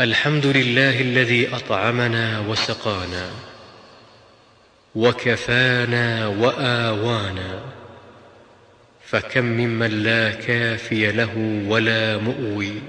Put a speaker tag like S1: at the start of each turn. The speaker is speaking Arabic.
S1: الحمد لله الذي أطعمنا وسقانا وكفانا وآوانا فكم ممن لا كافي له ولا مؤوي.